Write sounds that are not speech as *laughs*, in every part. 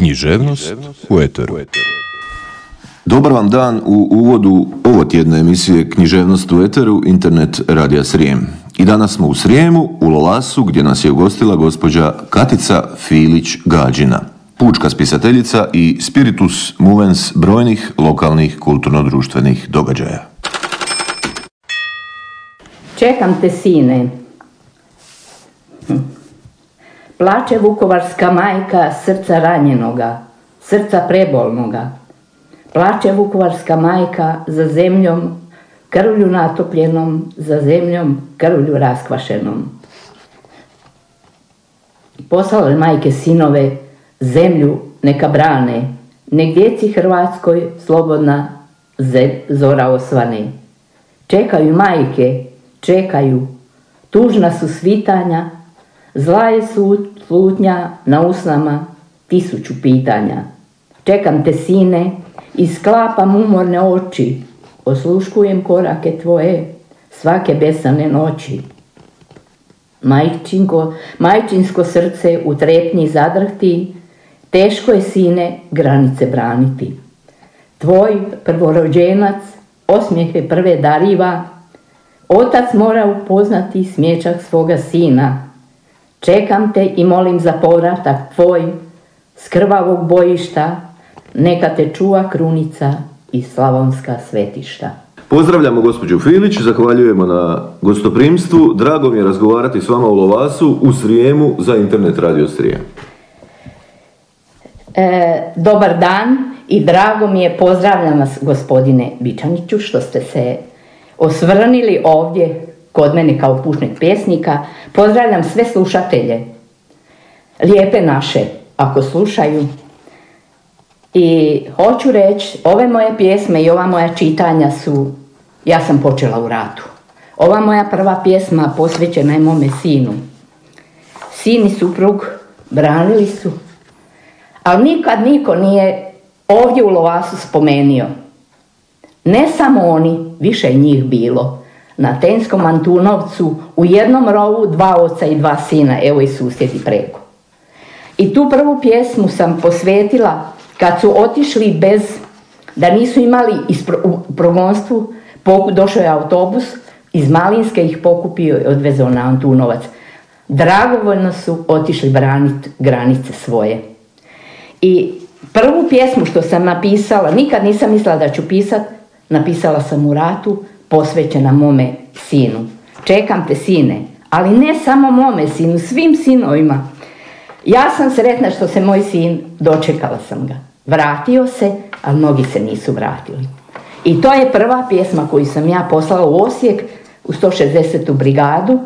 Književnost u Eteru. Dobar vam dan u uvodu ovo tjedne emisije Književnost u Eteru, internet radija Srijem. I danas smo u Srijemu, u Lolasu, gdje nas je ugostila gospođa Katica Filić-Gađina, pučka spisateljica i spiritus movens brojnih lokalnih kulturno-društvenih događaja. Čekam te sine. Hm. Plače vukovarska majka srca ranjenoga, srca prebolnoga. Plače vukovarska majka za zemljom, krvlju natopljenom, za zemljom, krvlju raskvašenom. Poslale majke sinove, zemlju neka brane, nek djeci Hrvatskoj slobodna zora osvane. Čekaju majke, čekaju, tužna su svitanja, zla je slutnja na usnama tisuću pitanja. Čekam te sine i sklapam umorne oči, osluškujem korake tvoje svake besane noći. Majčinko, majčinsko srce u trepnji zadrhti, teško je sine granice braniti. Tvoj prvorođenac osmijehe prve dariva, otac mora upoznati smječak svoga sina. Čekam te i molim za povratak tvoj, s krvavog bojišta, neka te čuva krunica i slavonska svetišta. Pozdravljamo gospođu Filić, zahvaljujemo na gostoprimstvu. Drago mi je razgovarati s vama u Lovasu u Srijemu za internet radio Srijem. E, dobar dan i drago mi je, pozdravljam vas gospodine Bičaniću što ste se osvrnili ovdje kod mene kao pušnik pjesnika. Pozdravljam sve slušatelje, lijepe naše, ako slušaju. I hoću reći, ove moje pjesme i ova moja čitanja su, ja sam počela u ratu. Ova moja prva pjesma posvećena je mome sinu. Sin i suprug branili su ali nikad niko nije ovdje u Lovasu spomenio. Ne samo oni, više njih bilo. Na Tenskom Antunovcu u jednom rovu dva oca i dva sina, evo i susjedi preko. I tu prvu pjesmu sam posvetila kad su otišli bez, da nisu imali u progonstvu, došao je autobus, iz Malinske ih pokupio i odvezao na Antunovac. Dragovoljno su otišli braniti granice svoje. I prvu pjesmu što sam napisala, nikad nisam mislila da ću pisat, napisala sam u ratu, posvećena mome sinu. Čekam te sine, ali ne samo mome sinu, svim sinovima. Ja sam sretna što se moj sin, dočekala sam ga. Vratio se, ali mnogi se nisu vratili. I to je prva pjesma koju sam ja poslala u Osijek, u 160. brigadu.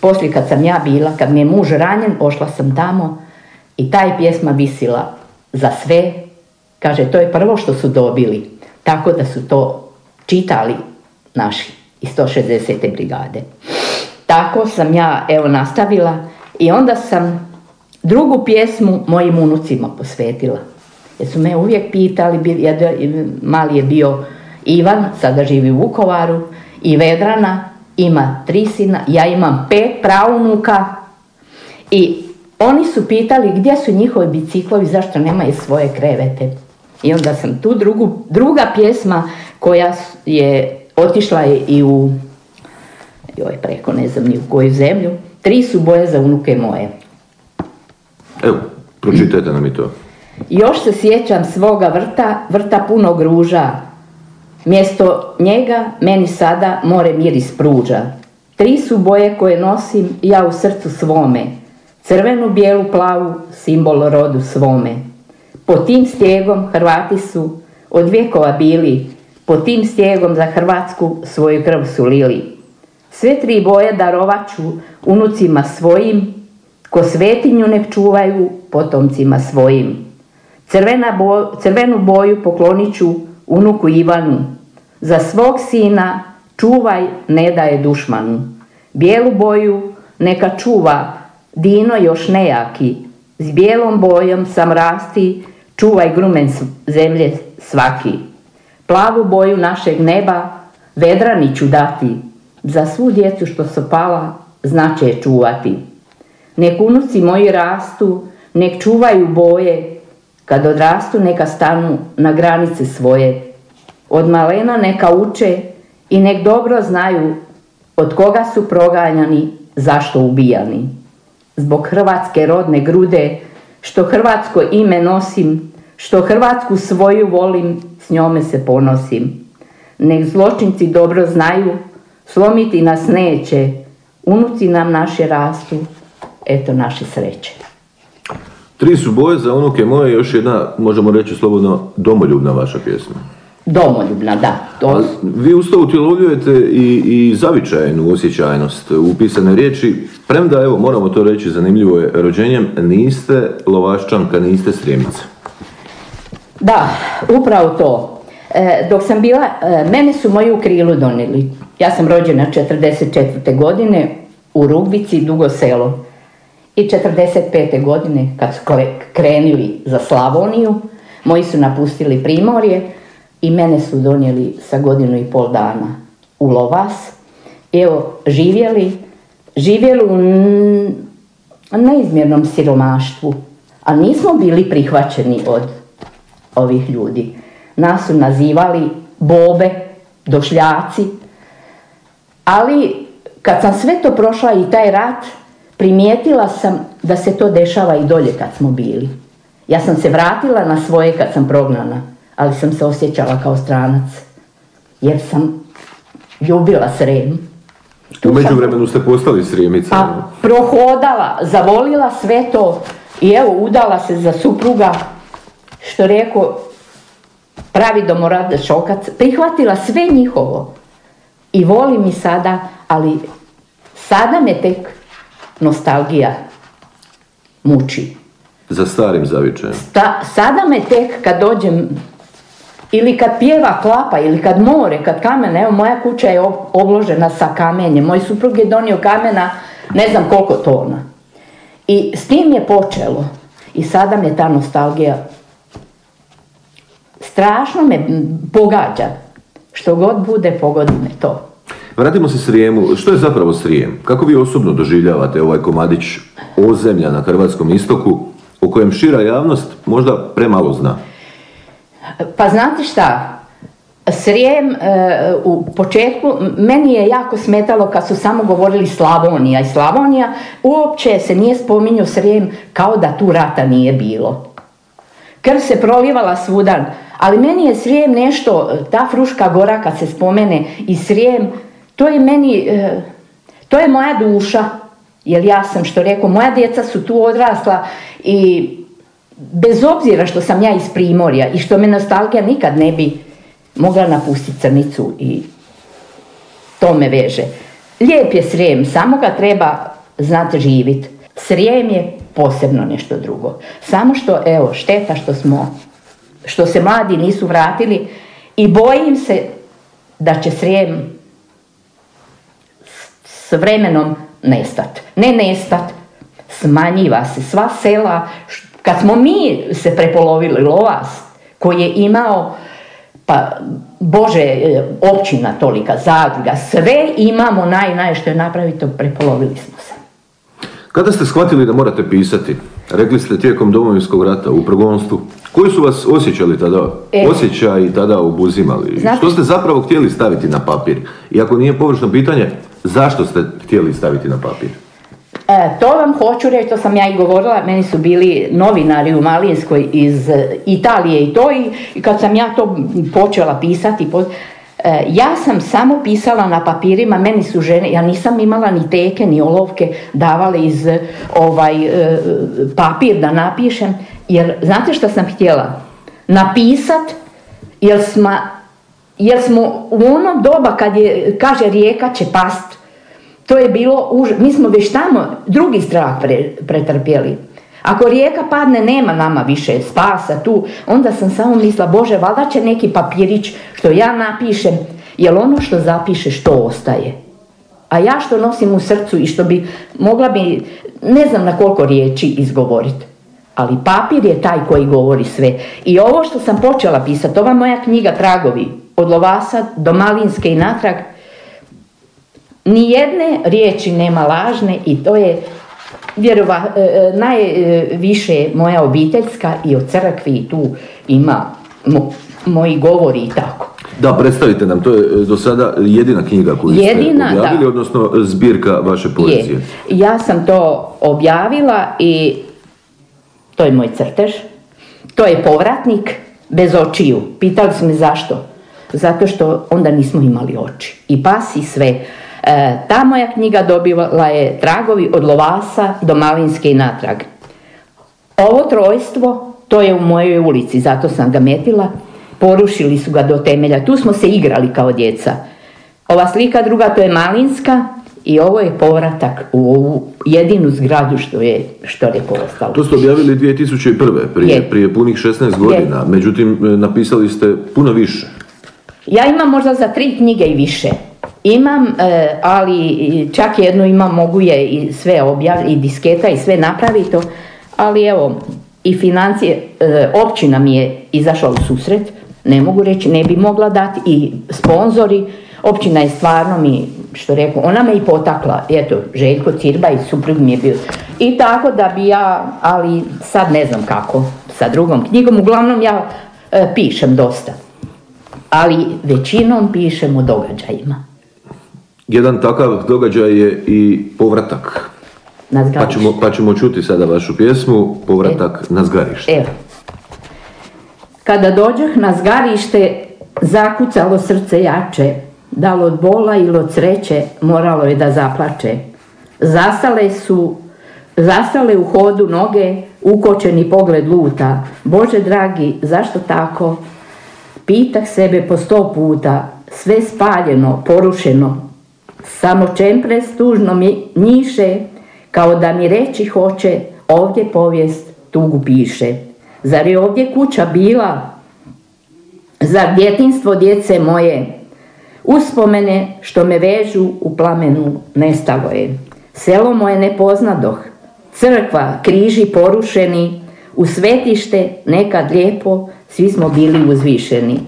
Poslije kad sam ja bila, kad mi je muž ranjen, ošla sam tamo i ta je pjesma visila za sve. Kaže, to je prvo što su dobili. Tako da su to čitali naši iz 160. brigade. Tako sam ja evo nastavila i onda sam drugu pjesmu mojim unucima posvetila. Jer su me uvijek pitali, mali je bio Ivan, sada živi u Vukovaru, i Vedrana, ima tri sina, ja imam pet pravunuka i oni su pitali gdje su njihovi biciklovi, zašto nemaju svoje krevete. I onda sam tu drugu, druga pjesma koja je otišla i u, joj preko ne znam ni u koju zemlju, tri su boje za unuke moje. Evo, pročitajte nam i to. Još se sjećam svoga vrta, vrta punog ruža. Mjesto njega meni sada more miris pruđa. Tri su boje koje nosim ja u srcu svome. Crvenu, bijelu, plavu, simbol rodu svome. Po tim stijegom Hrvati su od vijekova bili, po tim stijegom za Hrvatsku svoju krv su lili. Sve tri boje darovaću unucima svojim, ko svetinju nek čuvaju potomcima svojim. Crvena crvenu boju poklonit ću unuku Ivanu, za svog sina čuvaj ne daje dušmanu. Bijelu boju neka čuva Dino još nejaki, s bijelom bojom sam rasti, čuvaj grumen zemlje svaki. Plavu boju našeg neba vedrani ću dati, za svu djecu što su pala, znače čuvati. Nek unuci moji rastu, nek čuvaju boje, Kad odrastu neka stanu na granice svoje. Od malena neka uče i nek dobro znaju od koga su proganjani, zašto ubijani. Zbog hrvatske rodne grude, što hrvatsko ime nosim, što Hrvatsku svoju volim, njome se ponosim. Nek zločinci dobro znaju, slomiti nas neće, unuci nam naše rastu, eto naše sreće. Tri su boje za unuke moje, još jedna, možemo reći slobodno, domoljubna vaša pjesma. Domoljubna, da. To... vi uz to utjelovljujete i, i zavičajnu osjećajnost u pisane riječi, premda, evo, moramo to reći, zanimljivo je, rođenjem niste lovaščanka, niste srijemica. Da, upravo to. E, dok sam bila, e, mene su moji u krilu donijeli. Ja sam rođena 44. godine u Rugvici, Dugo selo. I 45. godine, kad su krenuli za Slavoniju, moji su napustili Primorje i mene su donijeli sa godinu i pol dana u Lovas. Evo, živjeli, živjeli u neizmjernom siromaštvu, a nismo bili prihvaćeni od ovih ljudi. Nas su nazivali bobe, došljaci, ali kad sam sve to prošla i taj rat, primijetila sam da se to dešava i dolje kad smo bili. Ja sam se vratila na svoje kad sam prognana, ali sam se osjećala kao stranac, jer sam ljubila Srem. U međuvremenu ste postali Srijemica. A prohodala, zavolila sve to i evo udala se za supruga, što rekao, pravi domorad šokac, prihvatila sve njihovo. I voli mi sada, ali sada me tek nostalgija muči. Za starim zavičajem. sada me tek kad dođem ili kad pjeva klapa, ili kad more, kad kamen, evo moja kuća je obložena sa kamenjem, moj suprug je donio kamena ne znam koliko tona. I s tim je počelo. I sada me ta nostalgija strašno me pogađa. Što god bude, pogodi me to. Vratimo se Srijemu. Što je zapravo Srijem? Kako vi osobno doživljavate ovaj komadić ozemlja na Hrvatskom istoku o kojem šira javnost možda premalo zna? Pa znate šta, Srijem e, u početku, meni je jako smetalo kad su samo govorili Slavonija i Slavonija, uopće se nije spominjao Srijem kao da tu rata nije bilo. Krv se prolivala svudan, ali meni je Srijem nešto, ta Fruška gora kad se spomene i Srijem, to je meni, e, to je moja duša, jer ja sam što rekao, moja djeca su tu odrasla i bez obzira što sam ja iz Primorja i što me nostalgija nikad ne bi mogla napustiti crnicu i to me veže. Lijep je Srijem, samo ga treba znati živit. Srijem je posebno nešto drugo. Samo što, evo, šteta što smo, što se mladi nisu vratili i bojim se da će Srijem s vremenom nestat. Ne nestat, smanjiva se sva sela. Kad smo mi se prepolovili Lovas, koji je imao pa Bože, e, općina tolika, zadruga, sve imamo naj, naj što je napravito, prepolovili smo se. Kada ste shvatili da morate pisati? Rekli ste tijekom domovinskog rata u progonstvu. Koji su vas osjećali tada, e, osjećaj tada obuzimali? Što ste zapravo htjeli staviti na papir? Iako nije površno pitanje, zašto ste htjeli staviti na papir? E, to vam hoću reći, to sam ja i govorila, meni su bili novinari u Malinskoj iz e, Italije i to i, kad sam ja to počela pisati, ja sam samo pisala na papirima, meni su žene, ja nisam imala ni teke ni olovke, davale iz ovaj papir da napišem, jer znate što sam htjela? Napisat, jer smo, jer smo u onom doba kad je, kaže rijeka će past, to je bilo, už... mi smo već tamo drugi strah pretrpjeli. Ako rijeka padne, nema nama više spasa tu. Onda sam samo mislila, Bože, valjda će neki papirić što ja napišem, jer ono što zapiše što ostaje. A ja što nosim u srcu i što bi, mogla bi, ne znam na koliko riječi izgovoriti. Ali papir je taj koji govori sve. I ovo što sam počela pisati, ova moja knjiga Tragovi, od Lovasa do Malinske i natrag, Nijedne riječi nema lažne i to je vjerova, e, e, najviše moja obiteljska i od crkvi tu ima moji govori i tako. Da, predstavite nam, to je e, do sada jedina knjiga koju jedina, ste objavili, odnosno zbirka vaše poezije. Ja sam to objavila i to je moj crtež, to je povratnik bez očiju. Pitali su me zašto? Zato što onda nismo imali oči. I pas i sve. E, ta moja knjiga dobivala je tragovi od Lovasa do Malinske i natrag. Ovo trojstvo, to je u mojoj ulici, zato sam ga metila. Porušili su ga do temelja. Tu smo se igrali kao djeca. Ova slika druga, to je Malinska, i ovo je povratak u ovu jedinu zgradu što je što je ostalo. To ste objavili 2001. prije, prije punih 16 godina, međutim e, napisali ste puno više. Ja imam možda za tri knjige i više. Imam, e, ali čak jednu imam, mogu je i sve objaviti, i disketa i sve napraviti ali evo, i financije, e, općina mi je izašla u susret, ne mogu reći, ne bi mogla dati, i sponzori, općina je stvarno mi, što rekao, ona me i potakla, eto, Željko Cirba i suprug mi je bio. I tako da bi ja, ali sad ne znam kako, sa drugom knjigom, uglavnom ja e, pišem dosta, ali većinom pišem o događajima. Jedan takav događaj je i povratak. Na pa ćemo, pa ćemo čuti sada vašu pjesmu, povratak na zgarište. Evo. Kada dođoh na zgarište, zakucalo srce jače, da li od bola ili od sreće moralo je da zaplače. Zastale su, zastale u hodu noge, ukočeni pogled luta. Bože dragi, zašto tako? Pitah sebe po sto puta, sve spaljeno, porušeno. Samo čempres tužno mi njiše, kao da mi reći hoće, ovdje povijest tugu piše. Zar je ovdje kuća bila? Zar djetinstvo djece moje? Uspomene što me vežu u plamenu nestalo je. Selo moje ne poznadoh, crkva, križi porušeni, u svetište nekad lijepo, svi smo bili uzvišeni.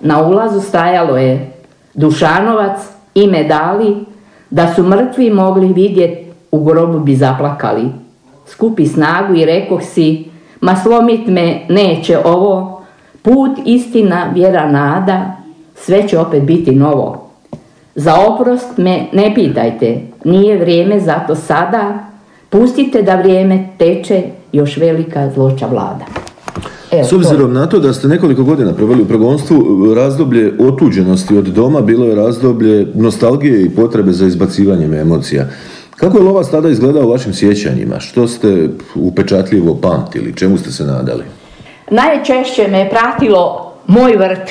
Na ulazu stajalo je Dušanovac i medali, da su mrtvi mogli vidjeti, u grobu bi zaplakali. Skupi snagu i rekoh si, ma slomit me neće ovo, put istina, vjera, nada, sve će opet biti novo. Za oprost me ne pitajte, nije vrijeme zato sada, pustite da vrijeme teče, još velika zloća vlada. Evo, S obzirom na to da ste nekoliko godina proveli u progonstvu, razdoblje otuđenosti od doma bilo je razdoblje nostalgije i potrebe za izbacivanjem emocija. Kako je Lovas tada izgledao u vašim sjećanjima? Što ste upečatljivo pamtili? Čemu ste se nadali? Najčešće me pratilo moj vrt,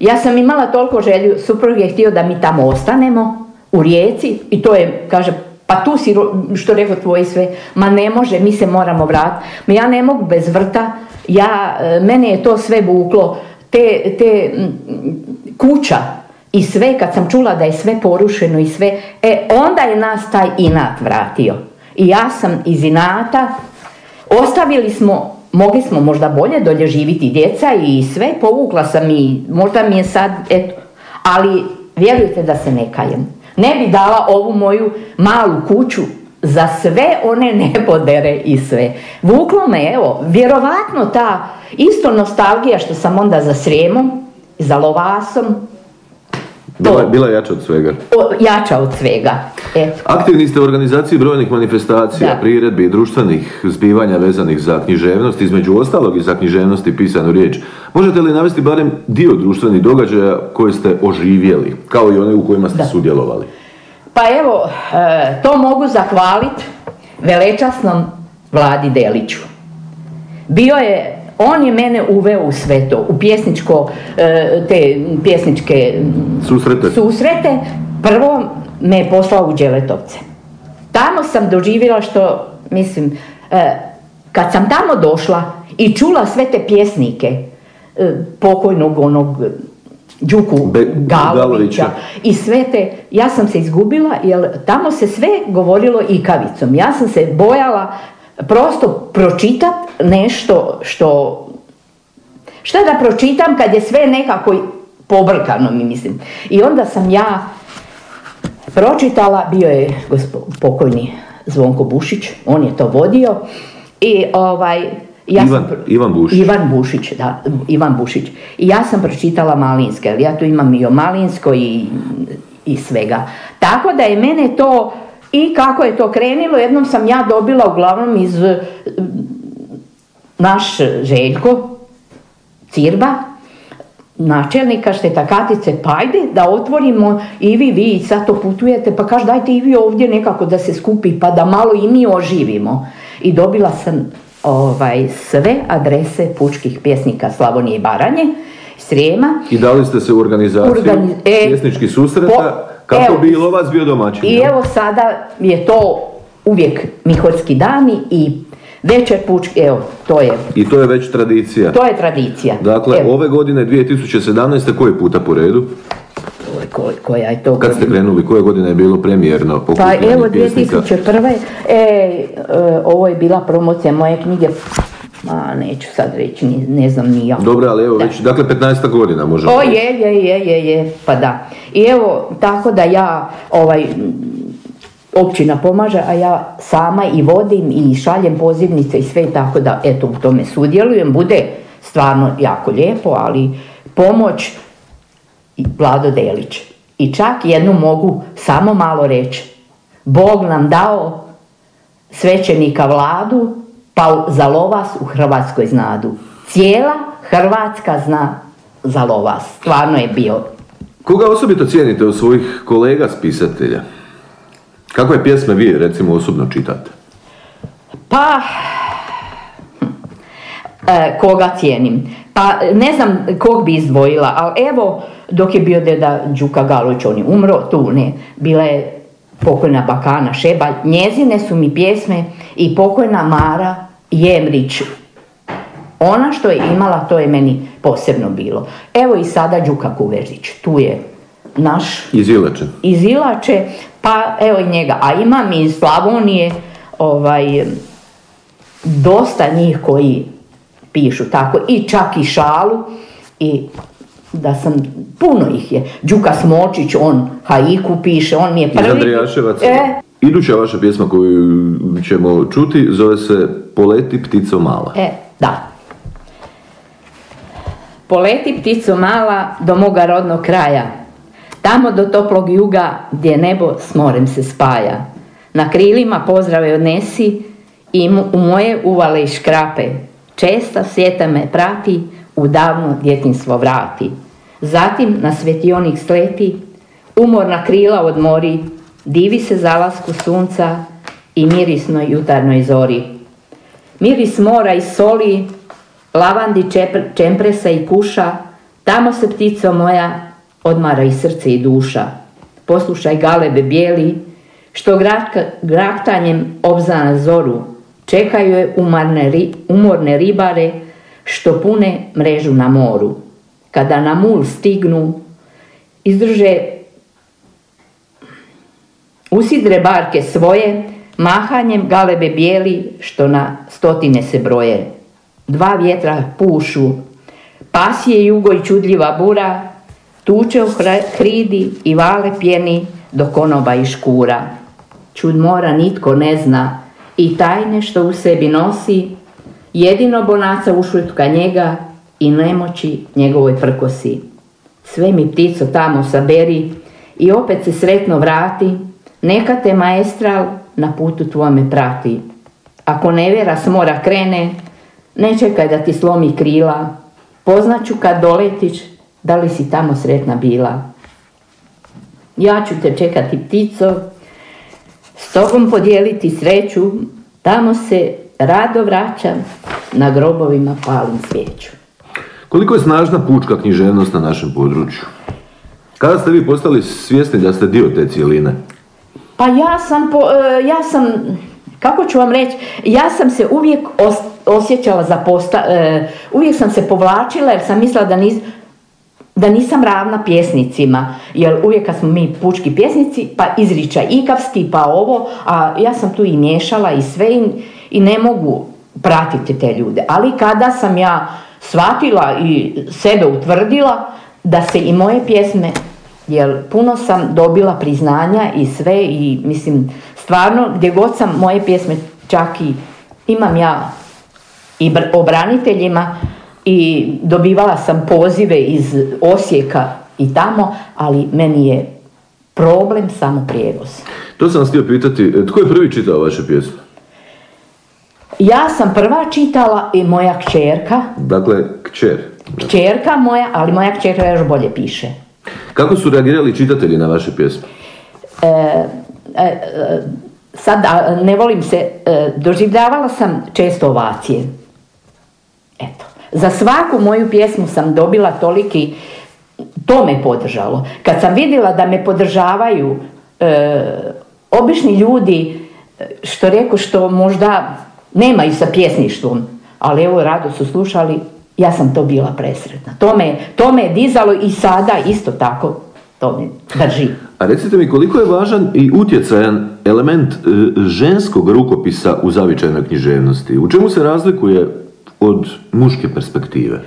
ja sam imala toliko želju, suprug je htio da mi tamo ostanemo u rijeci i to je, kaže, pa tu si, što rekao tvoji sve, ma ne može, mi se moramo vratiti. Ma ja ne mogu bez vrta, ja, e, mene je to sve vuklo, te, te kuća i sve, kad sam čula da je sve porušeno i sve, e onda je nas taj inat vratio. I ja sam iz inata, ostavili smo mogli smo možda bolje dolje živiti djeca i sve, povukla sam i možda mi je sad, eto, ali vjerujte da se ne kajem. Ne bi dala ovu moju malu kuću za sve one nebodere i sve. Vuklo me, evo, vjerovatno ta isto nostalgija što sam onda za Srijemom, za Lovasom, bila, bila jača od svega. O, jača od svega. Eto. Aktivni ste u organizaciji brojnih manifestacija, da. priredbi i društvenih zbivanja vezanih za književnost, između ostalog i za književnost i pisanu riječ. Možete li navesti barem dio društvenih događaja koje ste oživjeli, kao i one u kojima ste sudjelovali? Pa evo, e, to mogu zahvaliti velečasnom Vladi Deliću. Bio je on je mene uveo u sve to, u pjesničko, e, te pjesničke susrete. susrete. Prvo me je poslao u Đeletovce. Tamo sam doživjela što, mislim, e, kad sam tamo došla i čula sve te pjesnike, e, pokojnog onog Đuku Galovića i sve te, ja sam se izgubila jer tamo se sve govorilo ikavicom. Ja sam se bojala prosto pročitat nešto što šta da pročitam kad je sve nekako pobrkano mi mislim. I onda sam ja pročitala, bio je pokojni Zvonko Bušić, on je to vodio i ovaj, ja Ivan, sam, Ivan Bušić. Ivan Bušić, da, Ivan Bušić. I ja sam pročitala Malinske, jer ja tu imam i o Malinsko i, i svega. Tako da je mene to, i kako je to krenilo, jednom sam ja dobila uglavnom iz mm, naš Željko Cirba, načelnika šteta Katice, pa ajde da otvorimo i vi, vi sad to putujete, pa kaž dajte i vi ovdje nekako da se skupi, pa da malo i mi oživimo. I dobila sam ovaj, sve adrese pučkih pjesnika Slavonije i Baranje, Srijema, I dali ste se u organizaciju Organi- e, pjesničkih susreta, po- kako evo. bi Ilovac bio domaćin. I evo sada je to uvijek Mihorski dani i večer pučki, evo, to je, I to je već tradicija. to je tradicija. Dakle, evo, ove godine 2017. koji puta po redu? oj, ko- koja je to Kad ste krenuli, koje godine je bilo premijerno Pa evo pjesnika? 2001. E, e, ovo je bila promocija moje knjige, ma neću sad reći, ni- ne znam ni ja. Dobro, ali evo Da. već, dakle 15 godina možemo. O je, je, je, je, je, pa da. I evo, tako da ja, ovaj, općina pomaže, a ja sama i vodim i šaljem pozivnice i sve, tako da, eto, u tome sudjelujem. Bude stvarno jako lijepo, ali pomoć i Vlado Delić. I čak jednu mogu samo malo reći. Bog nam dao svećenika vladu, pa za lovas u Hrvatskoj znadu. Cijela Hrvatska zna za lovas. Stvarno je bio. Koga osobito cijenite od svojih kolega spisatelja? Kakve pjesme vi, recimo, osobno čitate? Pa, e, koga cijenim? Pa ne znam kog bi izdvojila, ali evo dok je bio deda Đuka Galović, on je umro, tu ne, bila je pokojna Bakana Šebalj, njezine su mi pjesme i pokojna Mara Jemrić. Ona što je imala, to je meni posebno bilo. Evo i sada Đuka Kuverzić, tu je naš Iz Ilače. iz Ilače, pa evo i njega. A imam i iz Slavonije ovaj, dosta njih koji pišu tako i čak i šalu i da sam, puno ih je. Đuka Smočić, on haiku piše, on mi je Iz prvi. Andrijaševaca. E, Iduća vaša pjesma koju ćemo čuti zove se Poleti ptico mala. E, da. Poleti ptico mala do moga rodnog kraja, tamo do toplog juga gdje nebo s morem se spaja. Na krilima pozdrave odnesi i u moje uvale i škrape. Česta svijeta me prati, u davno djetinstvo vrati. Zatim na svjetionik sleti, umorna krila odmori, divi se zalasku sunca i mirisnoj jutarnoj zori. Miris mora i soli, lavandi čempresa i kuša, tamo se ptico moja odmara i srce i duša. Poslušaj galebe bijeli, što graktanjem obza na zoru, čekaju je umarne umorne ribare, što pune mrežu na moru. Kada na mul stignu, izdrže Usidre barke svoje, mahanjem galebe bijeli, što na stotine se broje. Dva vjetra pušu, pasije jugo i čudljiva bura, tuče u hridi i vale pjeni do konoba i škura. Čud mora nitko ne zna i tajne što u sebi nosi, jedino bonaca ušutka njega i nemoći njegovoj prkosi. Sve mi ptico tamo saberi i opet se sretno vrati, neka te maestral na putu tvome prati. Ako nevjera s mora krene, ne čekaj da ti slomi krila, poznaću kad doletiš da li si tamo sretna bila. Ja ću te čekati ptico, s tobom podijeliti sreću, tamo se rado vraćam, na grobovima palim svijeću. Koliko je snažna pučka književnost na našem području? Kada ste vi postali svjesni da ste dio te cijeline? Pa ja sam, po, e, ja sam, kako ću vam reći, ja sam se uvijek os- osjećala za posta, e, uvijek sam se povlačila jer sam mislila da, nis, da nisam ravna pjesnicima, jer uvijek kad smo mi pučki pjesnici, pa izričaj ikavski, pa ovo, a ja sam tu i miješala i sve i, i ne mogu pratiti te ljude. Ali kada sam ja shvatila i sebe utvrdila da se i moje pjesme jer puno sam dobila priznanja i sve i mislim stvarno gdje god sam moje pjesme čak i imam ja i o braniteljima i dobivala sam pozive iz Osijeka i tamo, ali meni je problem samo prijevoz. To sam vas htio pitati, tko je prvi čitao vaše pjesme? Ja sam prva čitala i moja kćerka. Dakle, kćer. Kćerka moja, ali moja kćerka još bolje piše. Kako su reagirali čitatelji na vaše pjesme? E, e, e sad, ne volim se, e, doživljavala sam često ovacije. Eto. Za svaku moju pjesmu sam dobila toliki, to me podržalo. Kad sam vidjela da me podržavaju e, obični ljudi, što reku, što možda nemaju sa pjesništvom, ali evo rado su slušali, ja sam to bila presretna. To me, to me je dizalo i sada isto tako to me drži. A recite mi koliko je važan i utjecajan element e, ženskog rukopisa u zavičajnoj književnosti? U čemu se razlikuje od muške perspektive?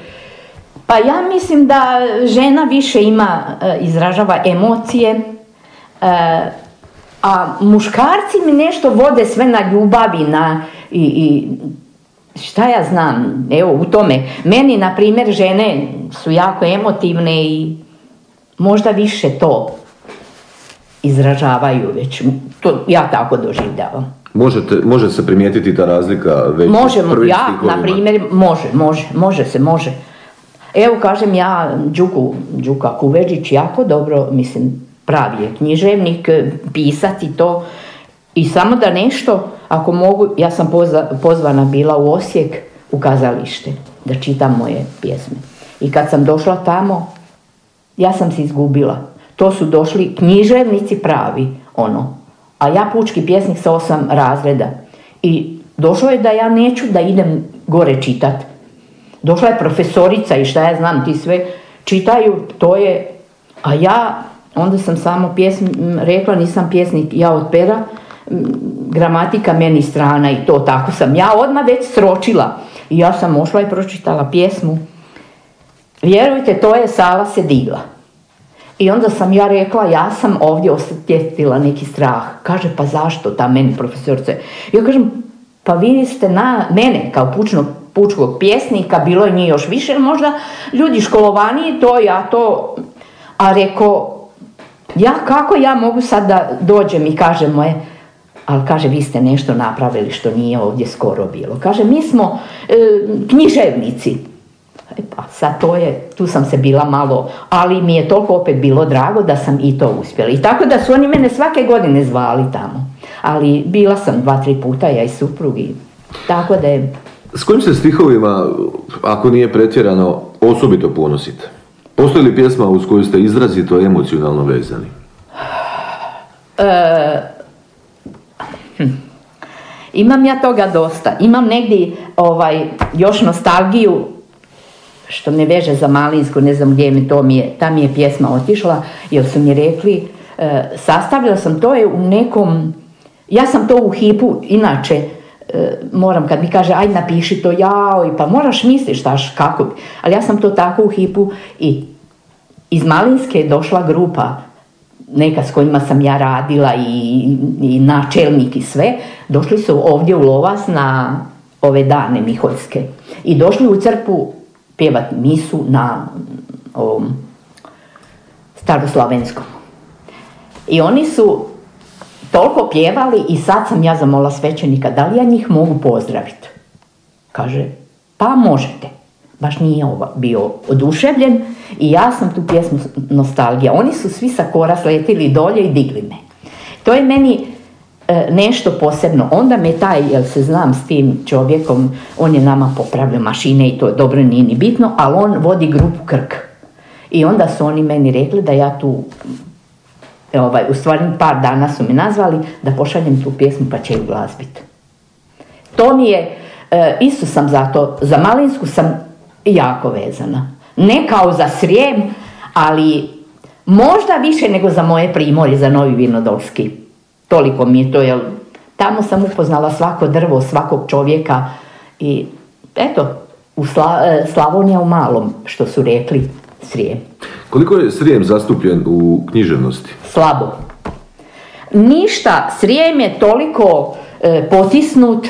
Pa ja mislim da žena više ima, e, izražava emocije, e, a muškarci mi nešto vode sve na ljubavi, na i, i šta ja znam, evo u tome. Meni, na primjer, žene su jako emotivne i možda više to izražavaju već. To ja tako doživljavam. Možete, može se primijetiti ta razlika već Možemo, ja, na primjer, može, može, može se, može. Evo kažem ja, Đuku, Đuka Kuveđić jako dobro, mislim, pravi je književnik, pisati to i samo da nešto, ako mogu, ja sam pozvana bila u Osijek u kazalište da čitam moje pjesme. I kad sam došla tamo, ja sam se izgubila. To su došli književnici pravi, ono. A ja pučki pjesnik sa osam razreda. I došlo je da ja neću da idem gore čitat. Došla je profesorica i šta ja znam, ti sve čitaju, to je... A ja, onda sam samo pjesm, rekla, nisam pjesnik, ja od pera, gramatika meni strana i to tako sam. Ja odmah već sročila. I ja sam ošla i pročitala pjesmu. Vjerujte, to je Sala Sedila. I onda sam ja rekla, ja sam ovdje osjetila neki strah. Kaže, pa zašto ta meni profesorice? Ja kažem, pa vi ste na mene kao pučnog, pučkog pjesnika, bilo je njih još više, možda ljudi školovaniji, to ja to, a reko, ja kako ja mogu sad da dođem i kažem moje, ali kaže vi ste nešto napravili što nije ovdje skoro bilo. Kaže mi smo e, književnici. E pa sad to je, tu sam se bila malo, ali mi je toliko opet bilo drago da sam i to uspjela. I tako da su oni mene svake godine zvali tamo. Ali bila sam dva, tri puta, ja i suprugi. Tako da je... S kojim se stihovima, ako nije pretjerano, osobito ponosite? Postoji li pjesma uz koju ste izrazito emocionalno vezani? E. Imam ja toga dosta. Imam negdje ovaj, još nostalgiju što me veže za Malinsku, ne znam gdje mi to mi je, ta mi je pjesma otišla, jer su mi rekli, e, sastavila sam to je u nekom, ja sam to u hipu, inače, e, moram kad mi kaže, aj napiši to, jao, pa moraš misliš štaš, kako bi, ali ja sam to tako u hipu i iz Malinske je došla grupa neka s kojima sam ja radila i, i načelnik i sve, došli su ovdje u Lovas na ove dane Miholjske i došli u crpu pjevati misu na ovom staroslavenskom. I oni su toliko pjevali i sad sam ja zamola svećenika, da li ja njih mogu pozdraviti? Kaže, pa možete. Baš nije bio oduševljen i ja sam tu pjesmu Nostalgija. Oni su svi sa kora sletili dolje i digli me. To je meni E, nešto posebno. Onda me taj, jel se znam s tim čovjekom, on je nama popravljao mašine i to je dobro, nije ni bitno, ali on vodi grupu Krk. I onda su oni meni rekli da ja tu, ovaj, u stvari par dana su mi nazvali da pošaljem tu pjesmu pa će ju glazbit. To mi je, e, isto sam zato, za Malinsku sam jako vezana. Ne kao za Srijem, ali možda više nego za moje primorje, za Novi Vinodolski. Toliko mi je to, jer tamo sam upoznala svako drvo, svakog čovjeka i eto, u Sla, e, Slavonija u malom, što su rekli Srijem. Koliko je Srijem zastupljen u književnosti? Slabo. ništa, Srijem je toliko e, potisnut,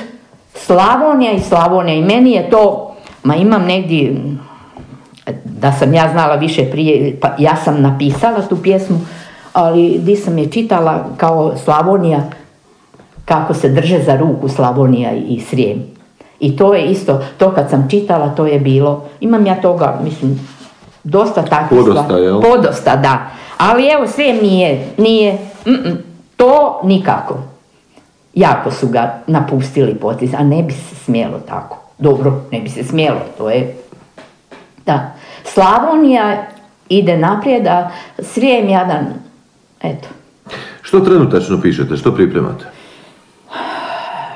Slavonija i Slavonija i meni je to, ma imam negdje, da sam ja znala više prije, pa ja sam napisala tu pjesmu, ali di sam je čitala kao Slavonija, kako se drže za ruku Slavonija i Srijem. I to je isto, to kad sam čitala, to je bilo, imam ja toga, mislim, dosta takvih Podosta, jel? Podosta, da. Ali evo, sve nije, nije, to nikako. Jako su ga napustili potiz, a ne bi se smjelo tako. Dobro, ne bi se smjelo, to je... Da. Slavonija ide naprijed, a Srijem jadan, eto. Što trenutačno pišete, što pripremate?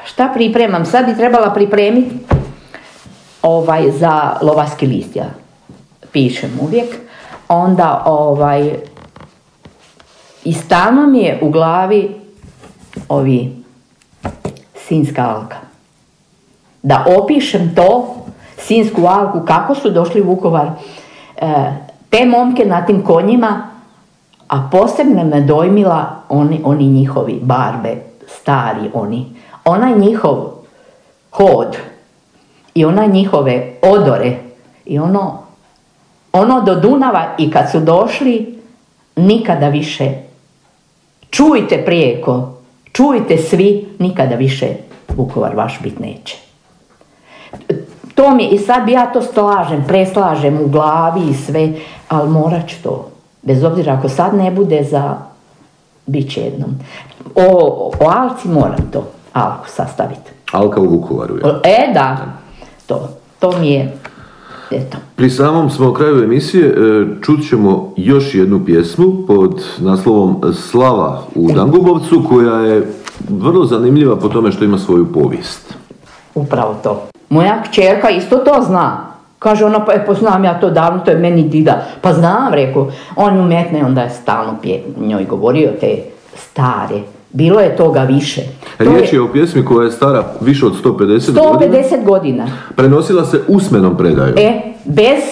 Šta pripremam? Sad bi trebala pripremiti ovaj, za lovaski list, ja pišem uvijek. Onda ovaj, i stalno mi je u glavi ovi Sinska alka. Da opišem to, Sinsku alku, kako su došli u Vukovar, e, te momke na tim konjima, a posebno me dojmila oni, oni njihovi barbe, stari oni, onaj njihov hod i ona njihove odore i ono, ono do Dunava i kad su došli nikada više čujte prijeko, čujte svi, nikada više Vukovar vaš bit neće. To mi, i sad bi ja to slažem, preslažem u glavi i sve, ali morat ću to. Bez obzira ako sad ne bude za, bit će jednom. O, o Alci moram to, Alku sastaviti. Alka u Vukovaru, je. E, da, to, to mi je, eto. Pri samom smo kraju emisije e, čut ćemo još jednu pjesmu pod naslovom Slava u Dangubovcu koja je vrlo zanimljiva po tome što ima svoju povijest. Upravo to. Moja kćerka isto to zna. Kaže ona, pa e, poznam ja to davno, to je meni dida. Pa znam, rekao. On ju metne, onda je stalno pje, njoj govorio te stare. Bilo je toga više. To Riječ je o pjesmi koja je stara više od 150, 150 godina. godina. Prenosila se usmenom predajom. E, bez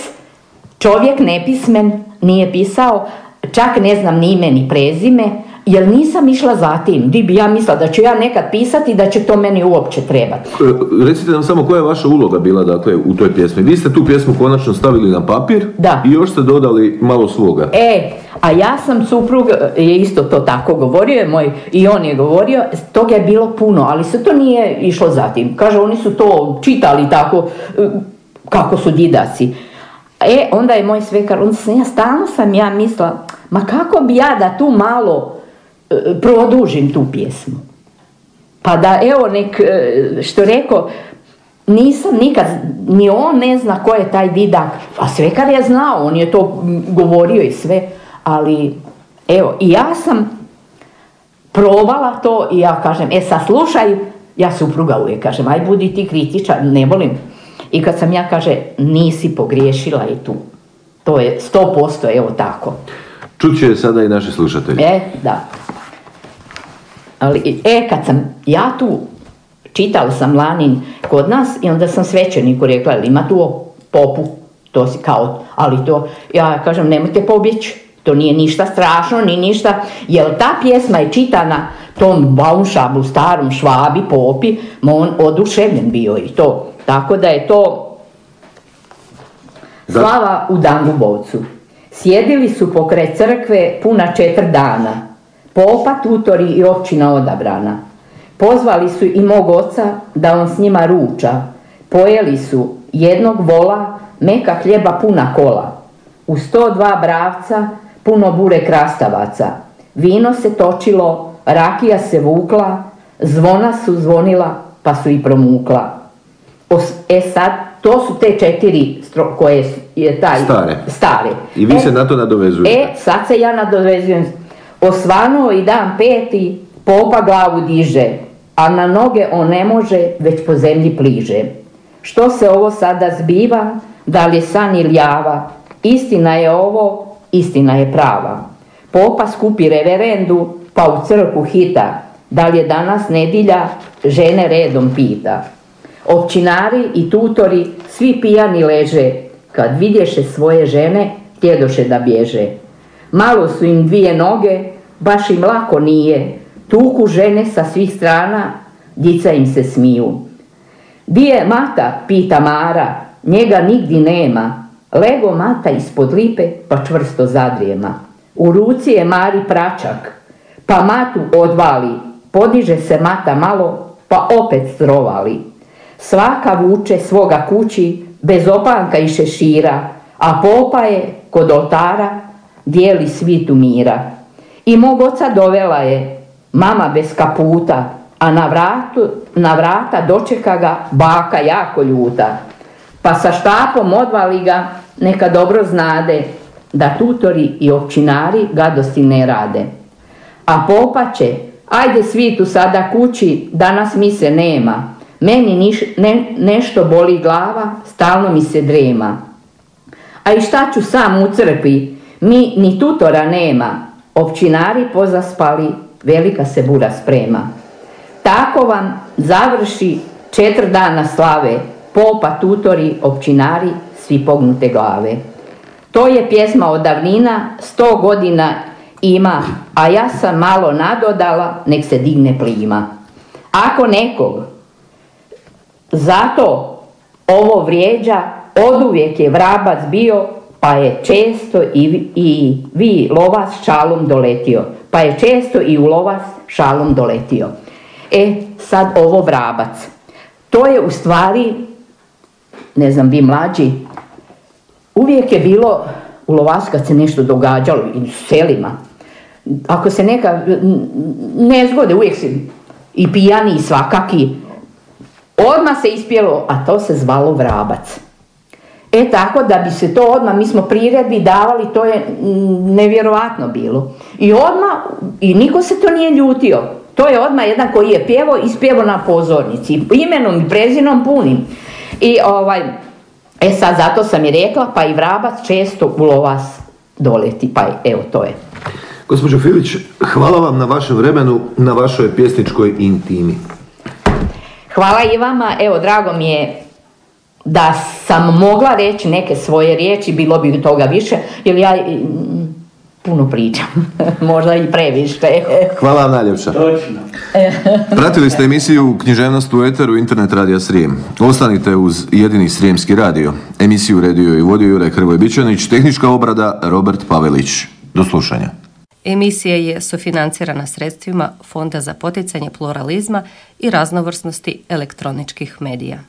čovjek nepismen nije pisao, čak ne znam ni ime ni prezime, jer nisam išla za tim. Di bi ja mislila da ću ja nekad pisati da će to meni uopće trebati. E, Recite nam samo koja je vaša uloga bila dakle, u toj pjesmi. Vi ste tu pjesmu konačno stavili na papir Da. i još ste dodali malo svoga. E, a ja sam suprug, je isto to tako govorio, je moj, i on je govorio, toga je bilo puno, ali se to nije išlo zatim. Kaže, oni su to čitali tako, e, kako su didaci. E, onda je moj svekar, onda sam ja, stalno sam ja mislila, ma kako bi ja da tu malo e, produžim tu pjesmu. Pa da, evo, nek, e, što rekao, nisam nikad, ni on ne zna ko je taj didak, a svekar je znao, on je to govorio i sve, ali evo, i ja sam probala to i ja kažem, e sad slušaj, ja supruga uvijek kažem, aj budi ti kritičan, ne volim. I kad sam ja kaže, nisi pogriješila i tu. To je sto posto, evo tako. Čut će je sada i naši slušatelji. E, da. Ali, e, kad sam ja tu, čitala sam Lanin kod nas i onda sam svećeniku rekla, "Jel ima tu popu, to si kao, ali to, ja kažem, nemojte pobjeći, to nije ništa strašno, ni ništa, jer ta pjesma je čitana tom Baunšablu, starom švabi, popi, ma on oduševljen bio i to. Tako da je to. Slava u Dangubovcu. Sjedili su pokraj crkve puna četiri dana. Popa, tutori i općina odabrana. Pozvali su i mog oca da on s njima ruča. Pojeli su jednog vola, meka hljeba puna kola. U 102 bravca, puno bure krastavaca. Vino se točilo, rakija se vukla, zvona su zvonila, pa su i promukla. Os- E sad, to su te četiri stro- koje je taj... Stare. Stare. I vi E, se na to nadovezujete. E, sad se ja nadovezujem. Osvanuo i dan peti, popa glavu diže, a na noge on ne može, već po zemlji pliže. Što se ovo sada zbiva, da li je san ili java? Istina je ovo, istina je prava. Popa skupi reverendu, pa u crku hita, da li je danas nedilja, žene redom pita. Općinari i tutori svi pijani leže, kad vidješe svoje žene, tjedoše da bježe. Malo su im dvije noge, baš im lako nije, Tuku žene sa svih strana, djica im se smiju. Di je mata, pita Mara, njega nigdi nema. Lego mata ispod lipe, pa čvrsto zadrijema. U ruci je Mari pračak, pa matu odvali. Podiže se mata malo, pa opet strovali. Svaka vuče svoga kući, bez opanka i šešira, a popa je kod oltara dijeli svitu mira. I mog oca dovela je mama bez kaputa, a na, vratu, na vrata dočeka ga baka jako ljuta. Pa sa štapom odvali ga, neka dobro znade, da tutori i općinari gadosti ne rade. A popa će, ajde svitu sada kući, danas mi se nema, meni nešto boli glava, stalno mi se drema. A i šta ću sam u crkvi, mi ni tutora nema, općinari pozaspali, velika se bura sprema. Tako vam završi četiri dana slave, popa, tutori, općinari, svi pognute glave. To je pjesma od davnina, sto godina ima, a ja sam malo nadodala, nek se digne plima. Ako nekog zato ovo vrijeđa, oduvijek je vrabac bio, pa je često i, i vi lovas šalom doletio. Pa je često i u lovas šalom doletio. E, sad ovo vrabac. To je u stvari, ne znam, vi mlađi, uvijek je bilo u lovas kad se nešto događalo i u selima. Ako se neka nezgode, uvijek se i pijani i svakaki, odmah se ispjelo, a to se zvalo vrabac. E tako da bi se to odmah, mi smo priredbi davali, to je nevjerovatno bilo. I odmah, i niko se to nije ljutio. To je odmah jedan koji je pjevo, ispjevo na pozornici, imenom i prezinom punim. I ovaj, e sad zato sam i rekla, pa i vrabac često u lovas doleti, pa evo to je. Gospođo Filić, hvala vam na vašem vremenu, na vašoj pjesničkoj intimi. Hvala i vama, evo drago mi je da sam mogla reći neke svoje riječi, bilo bi toga više, jer ja mm, puno pričam, *laughs* možda i previše. Hvala vam najljepša. Pratili ste emisiju Književnost u Eteru Internet Radija Srijem. Ostanite uz jedini Srijemski radio. Emisiju redio i vodio Jure Hrvoj Bičanić, tehnička obrada Robert Pavelić. Do slušanja. Emisija je sufinancirana sredstvima Fonda za poticanje pluralizma i raznovrsnosti elektroničkih medija.